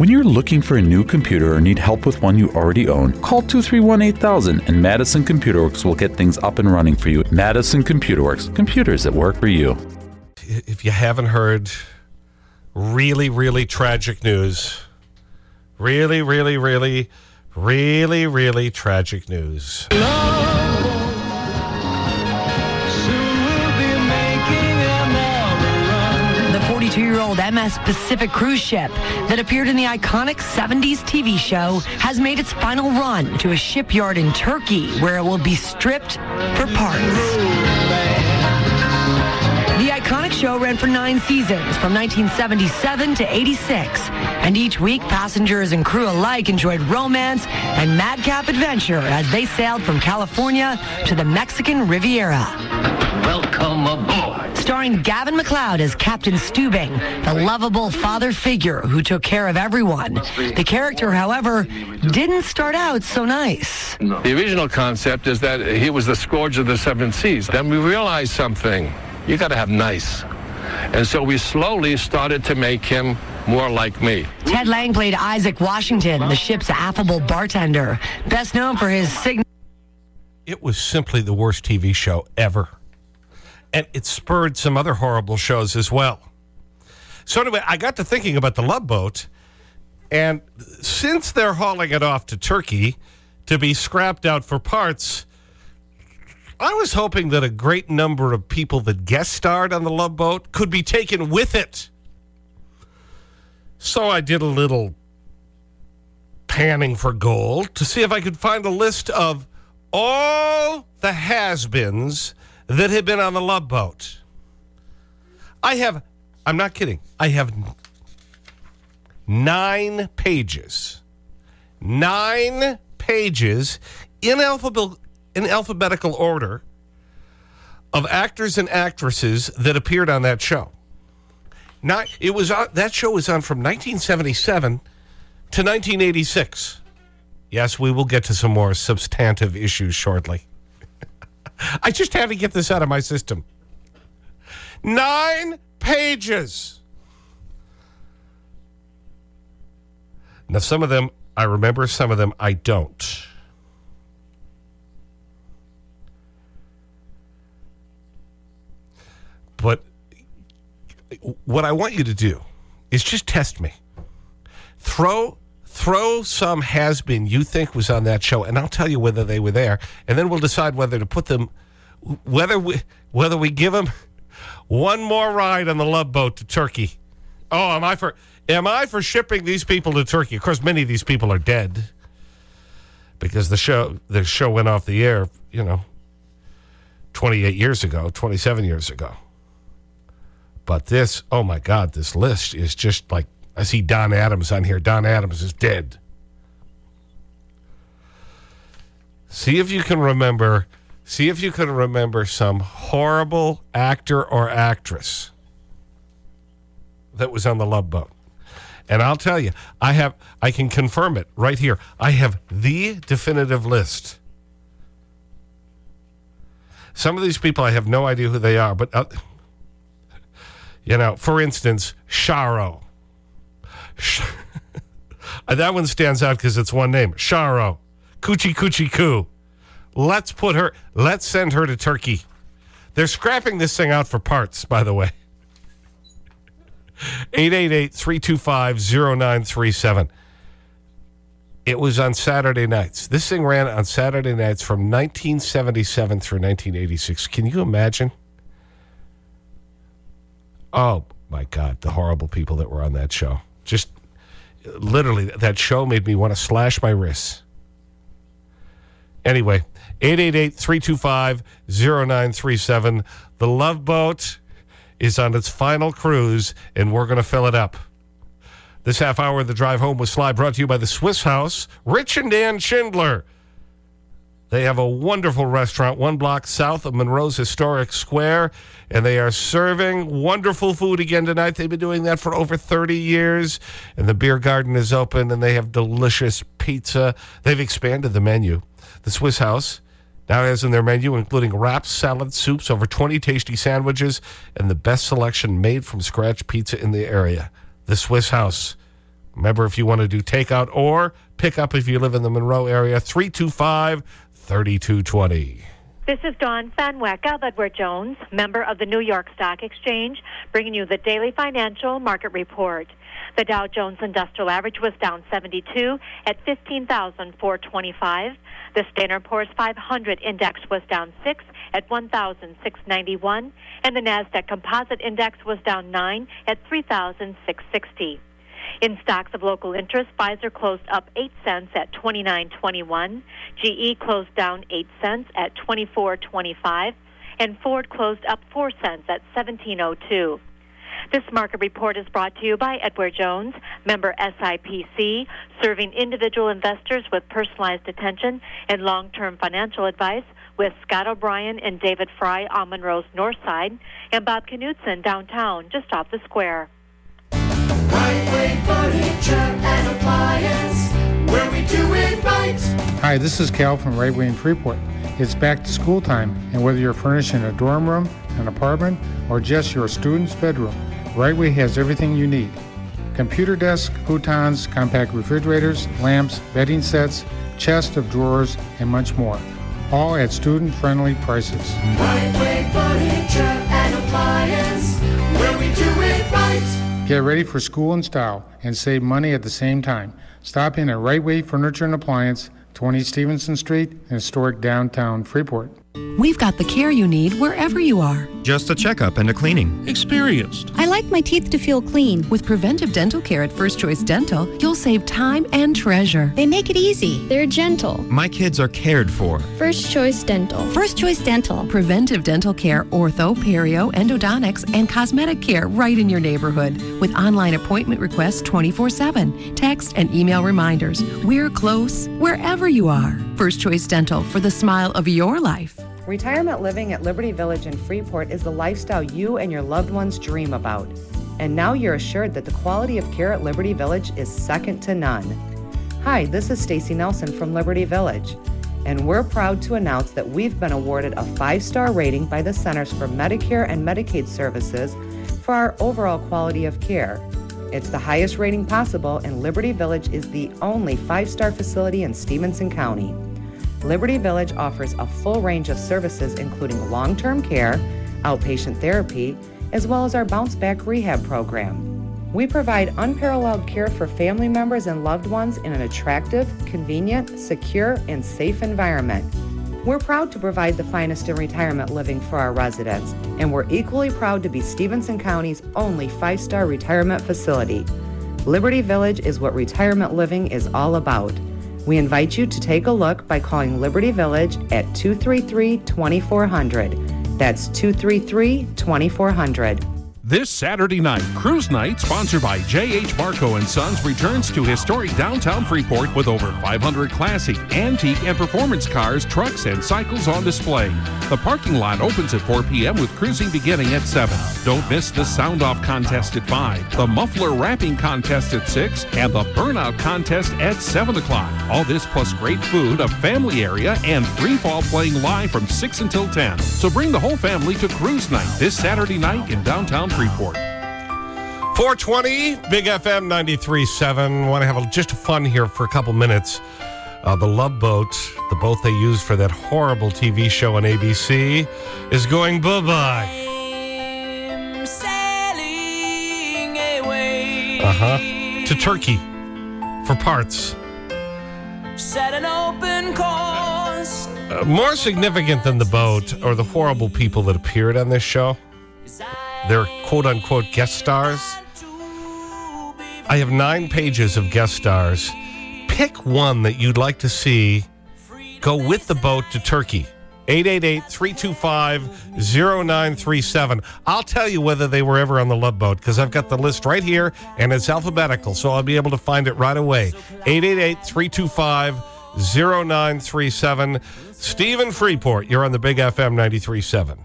When you're looking for a new computer or need help with one you already own, call 231 8000 and Madison Computer Works will get things up and running for you. Madison Computer Works, computers that work for you. If you haven't heard really, really tragic news, really, really, really, really, really tragic news. The 42-year-old MS Pacific cruise ship that appeared in the iconic 70s TV show has made its final run to a shipyard in Turkey where it will be stripped for parts. The iconic show ran for nine seasons from 1977 to 86, and each week passengers and crew alike enjoyed romance and madcap adventure as they sailed from California to the Mexican Riviera. Welcome aboard. Starring Gavin MacLeod as Captain Stubing, the lovable father figure who took care of everyone. The character, however, didn't start out so nice. The original concept is that he was the scourge of the seven seas. Then we realized something. You got to have nice. And so we slowly started to make him more like me. Ted Lang played Isaac Washington, the ship's affable bartender, best known for his signature. It was simply the worst TV show ever. And it spurred some other horrible shows as well. So anyway, I got to thinking about the Love Boat. And since they're hauling it off to Turkey to be scrapped out for parts, I was hoping that a great number of people that guest starred on the Love Boat could be taken with it. So I did a little panning for gold to see if I could find a list of all the has-beens that had been on the Love Boat. I have, I'm not kidding, I have nine pages. Nine pages in, alphabet, in alphabetical order of actors and actresses that appeared on that show. Not, it was on, that show was on from 1977 to 1986. Yes, we will get to some more substantive issues shortly. I just had to get this out of my system. Nine pages. Now, some of them I remember, some of them I don't. But what I want you to do is just test me. Throw throw some has been you think was on that show, and I'll tell you whether they were there, and then we'll decide whether to put them, whether we, whether we give them one more ride on the love boat to Turkey. Oh, am I for, am I for shipping these people to Turkey? Of course, many of these people are dead because the show, the show went off the air, you know, 28 years ago, 27 years ago. But this, oh my God, this list is just like I see Don Adams on here. Don Adams is dead. See if you can remember, see if you can remember some horrible actor or actress that was on the Love Boat. And I'll tell you, I have, I can confirm it right here. I have the definitive list. Some of these people, I have no idea who they are, but, uh, you know, for instance, Charo. that one stands out because it's one name. Charo. Coochie Coochie Coo. Let's put her, let's send her to Turkey. They're scrapping this thing out for parts, by the way. 888-325-0937. It was on Saturday nights. This thing ran on Saturday nights from 1977 through 1986. Can you imagine? Oh, my God, the horrible people that were on that show. Just literally, that show made me want to slash my wrists. Anyway, 888-325-0937. The Love Boat is on its final cruise, and we're going to fill it up. This half hour of the drive home was Sly brought to you by the Swiss House, Rich and Dan Schindler. They have a wonderful restaurant one block south of Monroe's Historic Square, and they are serving wonderful food again tonight. They've been doing that for over 30 years, and the beer garden is open, and they have delicious pizza. They've expanded the menu. The Swiss House now has in their menu, including wraps, salads, soups, over 20 tasty sandwiches, and the best selection made from scratch pizza in the area. The Swiss House. Remember, if you want to do takeout or pick up if you live in the Monroe area, 325 3220. This is Dawn Fanweka of Edward Jones, member of the New York Stock Exchange, bringing you the daily financial market report. The Dow Jones Industrial Average was down 72 at 15,425. The Standard Poor's 500 index was down 6 at 1,691, and the Nasdaq Composite Index was down 9 at 3,660. In stocks of local interest, Pfizer closed up 8 cents at 29.21, GE closed down 8 cents at 24.25, and Ford closed up 4 cents at 17.02. This market report is brought to you by Edward Jones, member SIPC, serving individual investors with personalized attention and long-term financial advice with Scott O'Brien and David Fry on Monroe's North Side and Bob Knutson downtown just off the square. Right Hi, this is Cal from Right Way in Freeport. It's back to school time, and whether you're furnishing a dorm room, an apartment, or just your student's bedroom, Right Way has everything you need. Computer desk, futons, compact refrigerators, lamps, bedding sets, chest of drawers, and much more. All at student-friendly prices. Right Get ready for school and style and save money at the same time. Stop in at Right Way Furniture and Appliance, 20 Stephenson Street, in historic downtown Freeport. We've got the care you need wherever you are. Just a checkup and a cleaning. Experienced. I like my teeth to feel clean. With preventive dental care at First Choice Dental, you'll save time and treasure. They make it easy. They're gentle. My kids are cared for. First Choice Dental. First Choice Dental. Preventive dental care, ortho, perio, endodontics, and cosmetic care right in your neighborhood. With online appointment requests 24 7, text and email reminders. We're close wherever you are. First Choice Dental for the smile of your life. Retirement living at Liberty Village in Freeport is the lifestyle you and your loved ones dream about. And now you're assured that the quality of care at Liberty Village is second to none. Hi, this is Stacy Nelson from Liberty Village, and we're proud to announce that we've been awarded a five-star rating by the Centers for Medicare and Medicaid Services for our overall quality of care. It's the highest rating possible, and Liberty Village is the only five-star facility in Stephenson County. Liberty Village offers a full range of services, including long term care, outpatient therapy, as well as our bounce back rehab program. We provide unparalleled care for family members and loved ones in an attractive, convenient, secure, and safe environment. We're proud to provide the finest in retirement living for our residents, and we're equally proud to be Stephenson County's only five star retirement facility. Liberty Village is what retirement living is all about. We invite you to take a look by calling Liberty Village at 233 2400. That's 233 2400. This Saturday night, Cruise Night, sponsored by J.H. Marco and Sons, returns to historic downtown Freeport with over 500 classic, antique, and performance cars, trucks, and cycles on display. The parking lot opens at 4 p.m. with cruising beginning at 7. Don't miss the Sound Off contest at 5, the Muffler Wrapping contest at 6, and the Burnout contest at 7 o'clock. All this plus great food, a family area, and free fall playing live from 6 until 10. So bring the whole family to Cruise Night this Saturday night in downtown Freeport. 420, Big FM 93.7. Want to have a, just fun here for a couple minutes. Uh, the Love Boat, the boat they used for that horrible TV show on ABC, is going bye-bye. Uh-huh. To Turkey for parts. Set an open course. Uh, more significant than the boat or the horrible people that appeared on this show, they're quote-unquote guest stars. I have nine pages of guest stars. Pick one that you'd like to see go with the boat to Turkey. 888-325-0937. I'll tell you whether they were ever on the Love Boat because I've got the list right here and it's alphabetical, so I'll be able to find it right away. 888-325-0937. Stephen Freeport, you're on the Big FM 93.7.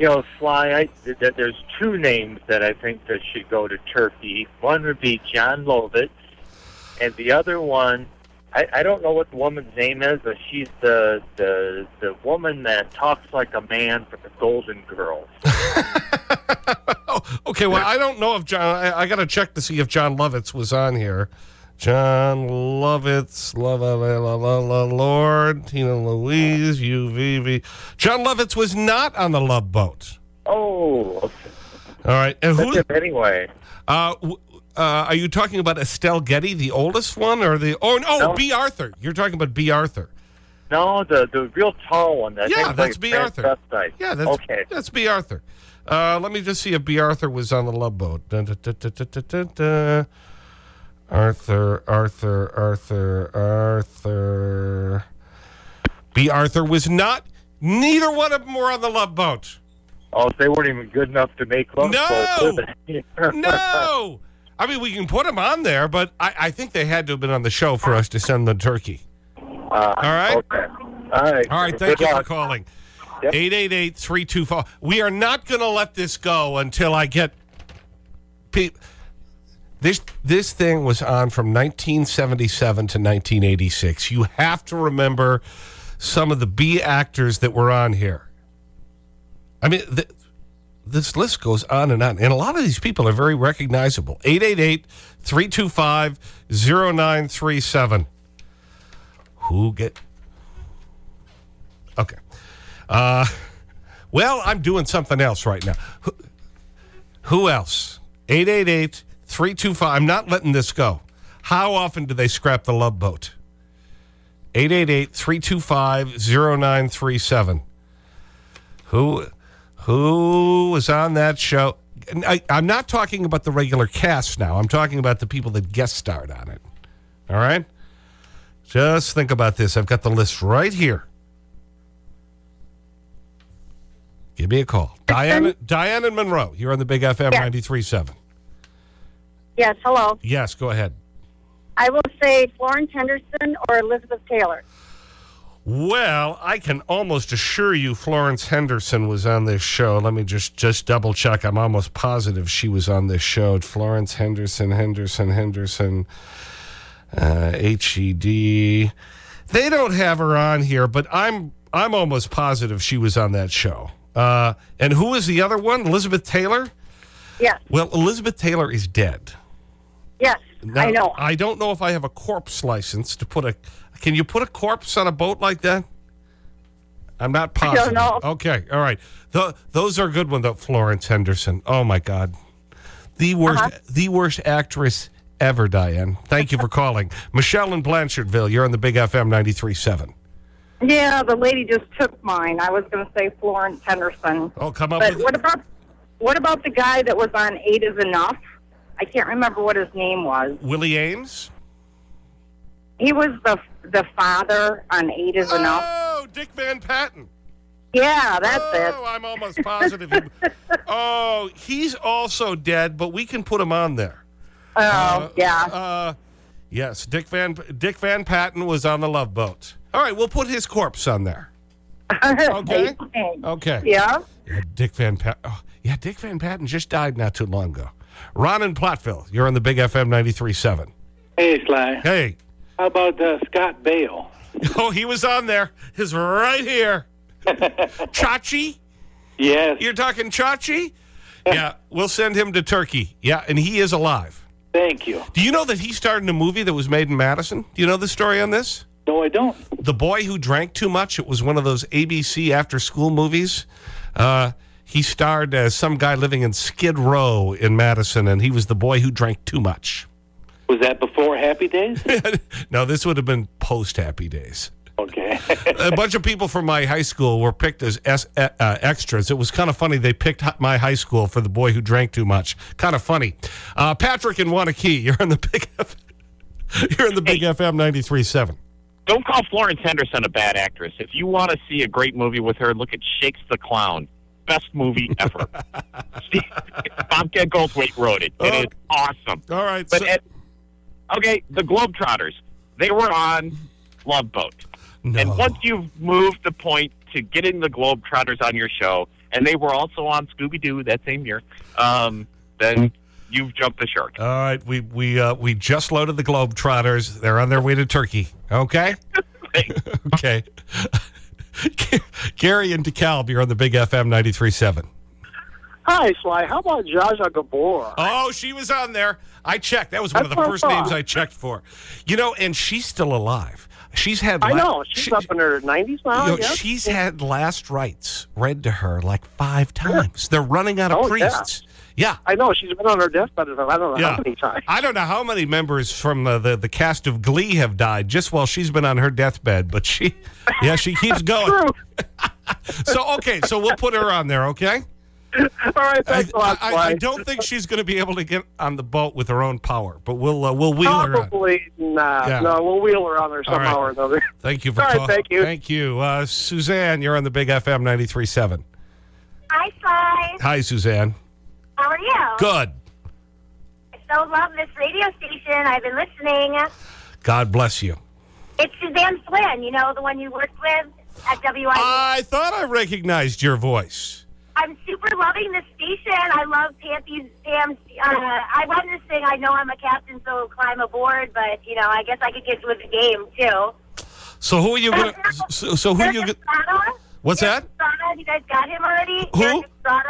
You know, Sly, I, th th there's two names that I think that should go to Turkey. One would be Jon Lovitz, and the other one, I, I don't know what the woman's name is, but she's the the the woman that talks like a man for the Golden Girls. okay, well, I don't know if John, I, I got to check to see if Jon Lovitz was on here. Jon Lovitz, la, la, la, la, la, la, Lord, Tina Louise, UVV. Jon Lovitz was not on the Love Boat. Oh, okay. All right. And who, anyway. uh, uh, are you talking about Estelle Getty, the oldest one, or the, oh, no, No. Bea Arthur. You're talking about Bea Arthur. No, the the real tall one. I Yeah, that's like Bea Arthur. Yeah, that's, okay. that's Bea Arthur. Uh, let me just see if Bea Arthur was on the Love Boat. Dun, dun, dun, Arthur, Arthur, Arthur, Arthur. Bea Arthur was not. Neither one of them were on the Love Boat. Oh, they weren't even good enough to make love. No! boats. No! I mean, we can put them on there, but I, I think they had to have been on the show for us to send the turkey. Uh, All right? Okay. All right. All right, thank Good you luck. for calling. Yep. 888 325. We are not going to let this go until I get. Pe this, this thing was on from 1977 to 1986. You have to remember some of the B actors that were on here. I mean, th this list goes on and on. And a lot of these people are very recognizable. 888 325 0937. Who get. Okay. Uh, well, I'm doing something else right now. Who, who else? 888 325. I'm not letting this go. How often do they scrap the love boat? 888 325 0937. Who, who was on that show? I, I'm not talking about the regular cast now. I'm talking about the people that guest starred on it. All right? Just think about this. I've got the list right here. Give me a call. Diane, Diane and Monroe. You're on the Big FM 93.7. Yes, hello. Yes, go ahead. I will say Florence Henderson or Elizabeth Taylor. Well, I can almost assure you Florence Henderson was on this show. Let me just, just double check. I'm almost positive she was on this show. Florence Henderson, Henderson, Henderson, uh, HED. They don't have her on here, but I'm, I'm almost positive she was on that show. Uh, and who is the other one? Elizabeth Taylor? Yes, Well, Elizabeth Taylor is dead. Yes, Now, I know. I don't know if I have a corpse license to put a. Can you put a corpse on a boat like that? I'm not I positive. don't know. Okay, all right. Th those are good ones, though. Florence Henderson. Oh my God, the worst, Uh-huh. the worst actress ever. Diane, thank you for calling. Michelle in Blanchardville. You're on the Big FM 93.7. Yeah, the lady just took mine. I was going to say Florence Henderson. Oh, come up But with. what about what about the guy that was on Eight Is Enough? I can't remember what his name was. Willie Aames. He was the the father on Eight Is Enough. Oh, Dick Van Patten. Yeah, that's it. Oh, I'm almost positive. oh, he's also dead, but we can put him on there. Oh, Uh, yeah. Uh, yes, Dick Van Dick Van Patten was on the Love Boat. All right, we'll put his corpse on there. Okay. Okay. Yeah. Yeah, Dick Van Patten. Oh, yeah, Dick Van Patten just died not too long ago. Ron in Platteville, you're on the Big FM 93.7. Hey, Sly. Hey. How about uh, Scott Baio? Oh, he was on there. He's right here. Chachi? Yes. You're talking Chachi? Yeah, we'll send him to Turkey. Yeah, and he is alive. Thank you. Do you know that he starred in a movie that was made in Madison? Do you know the story on this? No, I don't. The Boy Who Drank Too Much. It was one of those ABC after school movies. Uh, he starred as some guy living in Skid Row in Madison, and he was the boy who drank too much. Was that before Happy Days? no, this would have been post Happy Days. Okay. a bunch of people from my high school were picked as S, uh, extras. It was kind of funny. They picked my high school for the boy who drank too much. Kind of funny. Uh, Patrick in Waunakee, you're in the big, F you're in the big FM 93.7. Don't call Florence Henderson a bad actress. If you want to see a great movie with her, look at Shakes the Clown. Best movie ever. Steve, Bobcat Goldthwait wrote it. It is awesome. All right. But it- okay, the Globetrotters, they were on Love Boat. And once you've moved the point to getting the Globetrotters on your show, and they were also on Scooby Doo that same year, um, then you've jumped the shark. All right. We, we, uh, we just loaded the Globetrotters. They're on their way to Turkey. Okay? okay. Gary and DeKalb, you're on the big FM 93.7. Hi, Sly. How about Zsa Zsa Gabor? Oh, she was on there. I checked. That was one That's of the first thought. names I checked for. You know, and she's still alive. She's had. I know. She's up in her 90s now, you know, she's had last rites read to her like five times. They're running out of Oh, priests. Yeah. I know. She's been on her deathbed I don't know Yeah. how many times. I don't know how many members from the, the, the cast of Glee have died just while she's been on her deathbed, but she, yeah, she keeps going. so, okay, so we'll put her on there, okay? All right, thanks I, a lot, I, I don't think she's going to be able to get on the boat with her own power, but we'll, uh, we'll wheel her on. Probably not. Yeah. No, we'll wheel her on there All right. somehow or another. Thank you for All right, calling. thank you. Thank you. Uh, Suzanne, you're on the Big FM 93.7. Hi, Sly. Hi, Suzanne. You? Good. I so love this radio station. I've been listening. God bless you. It's Suzanne Flynn, you know, the one you worked with at WID. I thought I recognized your voice. I'm super loving this station. I love Pam's. Pam's uh, I wanted to sing I Know I'm a Captain, so climb aboard, but, you know, I guess I could get with the game, too. So who are you going to... So, so who are you... Gonna- Estrada? What's that? Estrada, you guys got him already? Who? Estrada?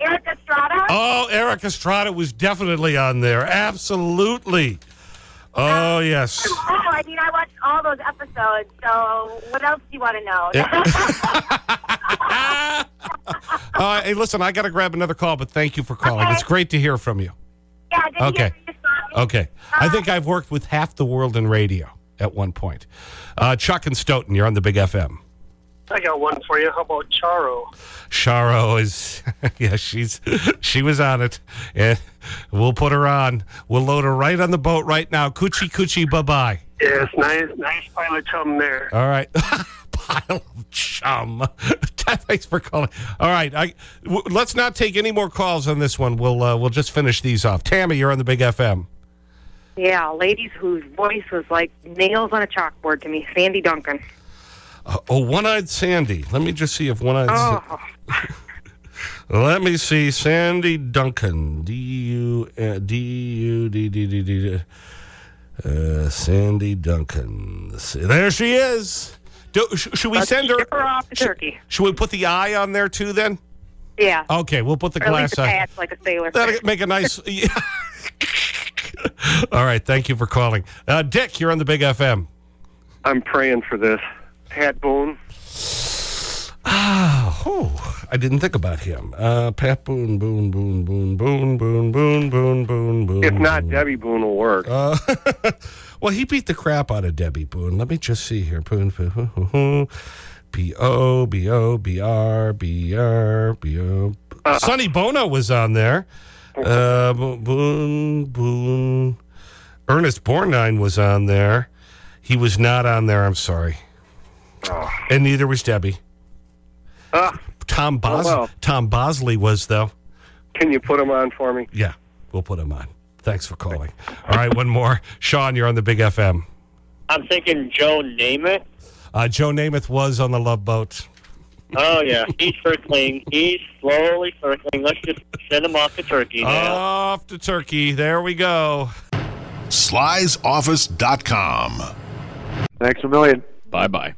Erik Estrada? Oh, Erik Estrada was definitely on there. Absolutely. Oh, yes. Oh, I mean, I watched all those episodes, so what else do you want to know? Uh, hey, listen, I got to grab another call, but thank you for calling. It's great to hear from you. yeah, did you Okay. Okay. I think I've worked with half the world in radio at one point. Uh, Chuck and Stoughton, you're on the Big FM. I got one for you. How about Charo? Charo is, yeah, she's, she was on it. And we'll put her on. We'll load her right on the boat right now. Coochie, coochie, bye bye. Yes, nice, nice pile of chum there. All right. Pile of chum. Thanks for calling. All right. I, w- let's not take any more calls on this one. We'll, uh, we'll just finish these off. Tammy, you're on the Big FM. Yeah, ladies whose voice was like nails on a chalkboard to me. Sandy Duncan. Uh, oh, One Eyed Sandy. Let me just see if One Eyed Oh, Let me see. Sandy Duncan. D U uh, D U D D D D. Uh, Sandy Duncan. There she is. Do, sh should we Let's send her? her off to sh- Turkey. Should we put the eye on there too then? yeah. Okay, we'll put the or glass a eye. like a sailor. That'll make a nice. yeah. All right. Thank you for calling. Uh, Dick, you're on the Big FM. I'm praying for this. Pat Boone. Ah, oh, I didn't think about him. Uh, Pat Boone, Boone, Boone, Boone, Boone, Boone, Boone, Boone, Boone, Boone. If not, Debbie Boone will work. Uh, well, he beat the crap out of Debbie Boone. Let me just see here. Boone, Boone, Boone, Boone. B O B O B R B R B O. Sonny Bono was on there. Uh, Boone, Boone. Ernest Borgnine was on there. He was not on there. I'm sorry. And neither was Debbie. Tom Bos Oh, well. Tom Bosley was though. Can you put him on for me? Yeah, we'll put him on. Thanks for calling. All right, one more. Sean, you're on the Big FM. I'm thinking Joe Namath. Uh, Joe Namath was on the Love Boat. Oh, yeah. He's circling. He's slowly circling. Let's just send him off to Turkey now. Off to Turkey. There we go. Sly'sOffice.com. Thanks a million. Bye bye.